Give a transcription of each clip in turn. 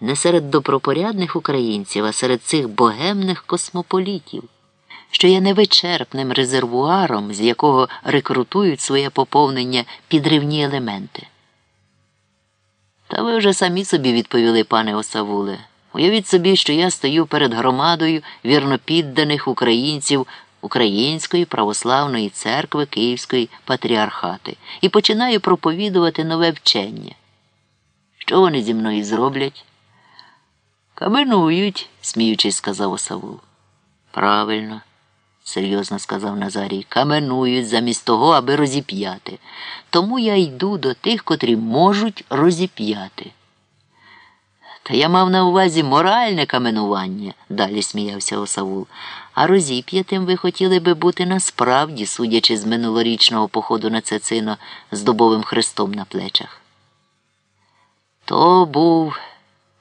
не серед добропорядних українців, а серед цих богемних космополітів, що є невичерпним резервуаром, з якого рекрутують своє поповнення підривні елементи. Та ви вже самі собі відповіли, пане Осавуле. Уявіть собі, що я стою перед громадою вірнопідданих українців Української православної церкви Київської патріархати і починаю проповідувати нове вчення. Що вони зі мною зроблять? Каменують, сміючись, сказав Осавул. Правильно, серйозно сказав Назарій, каменують замість того, аби розіп'яти. Тому я йду до тих, котрі можуть розіп'яти. Та я мав на увазі моральне каменування, далі сміявся Осавул. А розіп'ятим ви хотіли би бути насправді, судячи з минулорічного походу на Цецино з добовим хрестом на плечах. То був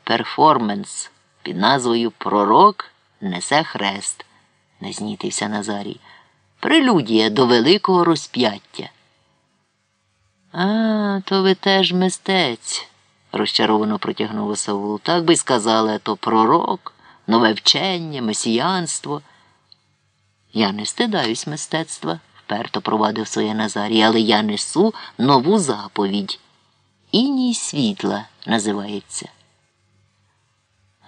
перформанс під назвою Пророк несе хрест, не знітився Назарій. Прелюдія до великого розп'яття. А, то ви теж мистець, розчаровано протягнув Савул. Так би сказали, то пророк, нове вчення, месіянство. Я не стидаюсь мистецтва, вперто провадив своє Назарій, але я несу нову заповідь. Іній світла називається.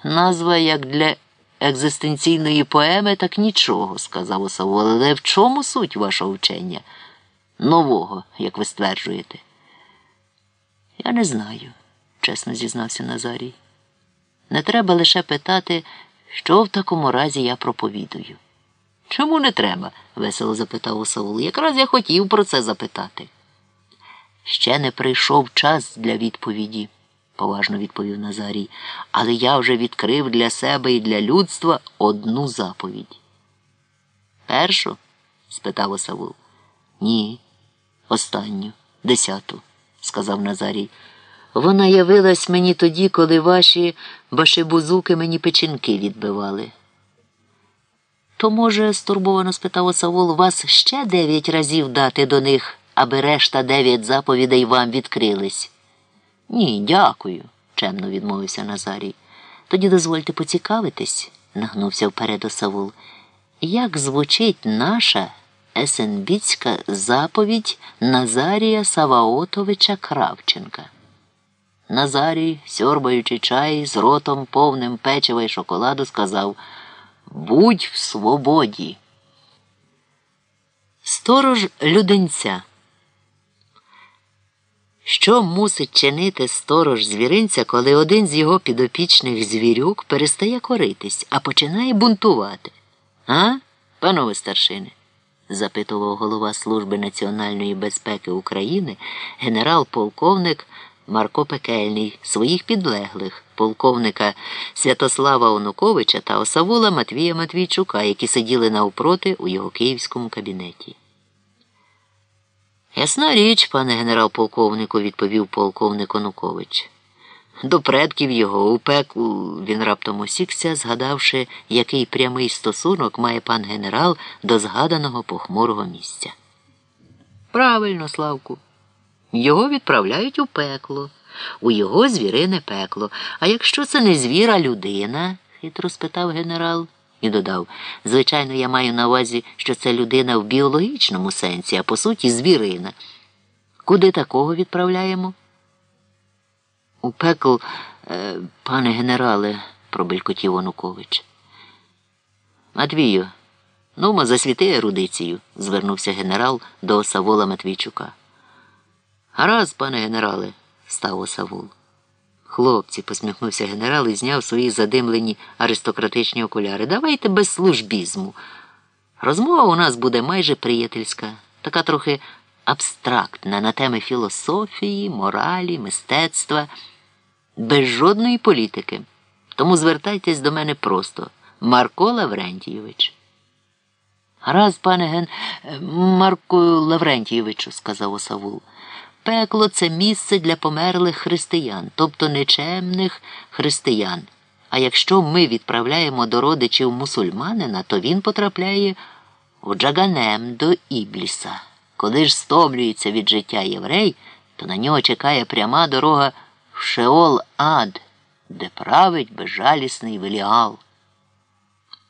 Назва як для екзистенційної поеми, так нічого, сказав Осавол. Але в чому суть вашого вчення? Нового, як ви стверджуєте? Я не знаю, чесно зізнався Назарій. Не треба лише питати, що в такому разі я проповідую. Чому не треба? весело запитав Саул. Якраз я хотів про це запитати. Ще не прийшов час для відповіді, поважно відповів Назарій, але я вже відкрив для себе і для людства одну заповідь. Першу? спитав Осавул. Ні, останню, десяту, сказав Назарій. Вона явилась мені тоді, коли ваші башибузуки мені печінки відбивали. То, може, стурбовано спитав Осавол, вас ще дев'ять разів дати до них, аби решта дев'ять заповідей вам відкрились? Ні, дякую, чемно відмовився Назарій. Тоді дозвольте поцікавитись, нагнувся вперед Осавул. Як звучить наша есенбіцька заповідь Назарія Саваотовича Кравченка? Назарій, сьорбаючи чай з ротом повним печива й шоколаду, сказав Будь в свободі. Сторож люденця. Що мусить чинити сторож звіринця, коли один з його підопічних звірюк перестає коритись, а починає бунтувати? А, панове старшини? запитував голова Служби національної безпеки України генерал-полковник Марко Пекельний, своїх підлеглих, полковника Святослава Онуковича та Осавула Матвія Матвійчука, які сиділи навпроти у його київському кабінеті. Ясна річ, пане генерал-полковнику, відповів полковник Онукович. До предків його у пеку він раптом осікся, згадавши, який прямий стосунок має пан генерал до згаданого похмурого місця. Правильно, Славку. Його відправляють у пекло, у його звірине пекло. А якщо це не звір, а людина? хитро спитав генерал і додав. Звичайно, я маю на увазі, що це людина в біологічному сенсі, а по суті, звірина. Куди такого відправляємо? У пекл, е, пане генерале, пробелькотів Онукович. Матвію, ну, засвіти ерудицію, звернувся генерал до Савола Матвійчука. Гаразд, пане генерале, став Осавул. Хлопці, посміхнувся генерал і зняв свої задимлені аристократичні окуляри. Давайте без службізму. Розмова у нас буде майже приятельська, така трохи абстрактна на теми філософії, моралі, мистецтва, без жодної політики. Тому звертайтесь до мене просто, Марко Лаврентійович. Гаразд, пане ген Марку Лаврентійовичу, сказав Осавул. Пекло це місце для померлих християн, тобто нечемних християн. А якщо ми відправляємо до родичів мусульманина, то він потрапляє у Джаганем до Ібліса. Коли ж стомлюється від життя єврей, то на нього чекає пряма дорога в Шеол Ад, де править безжалісний веліал.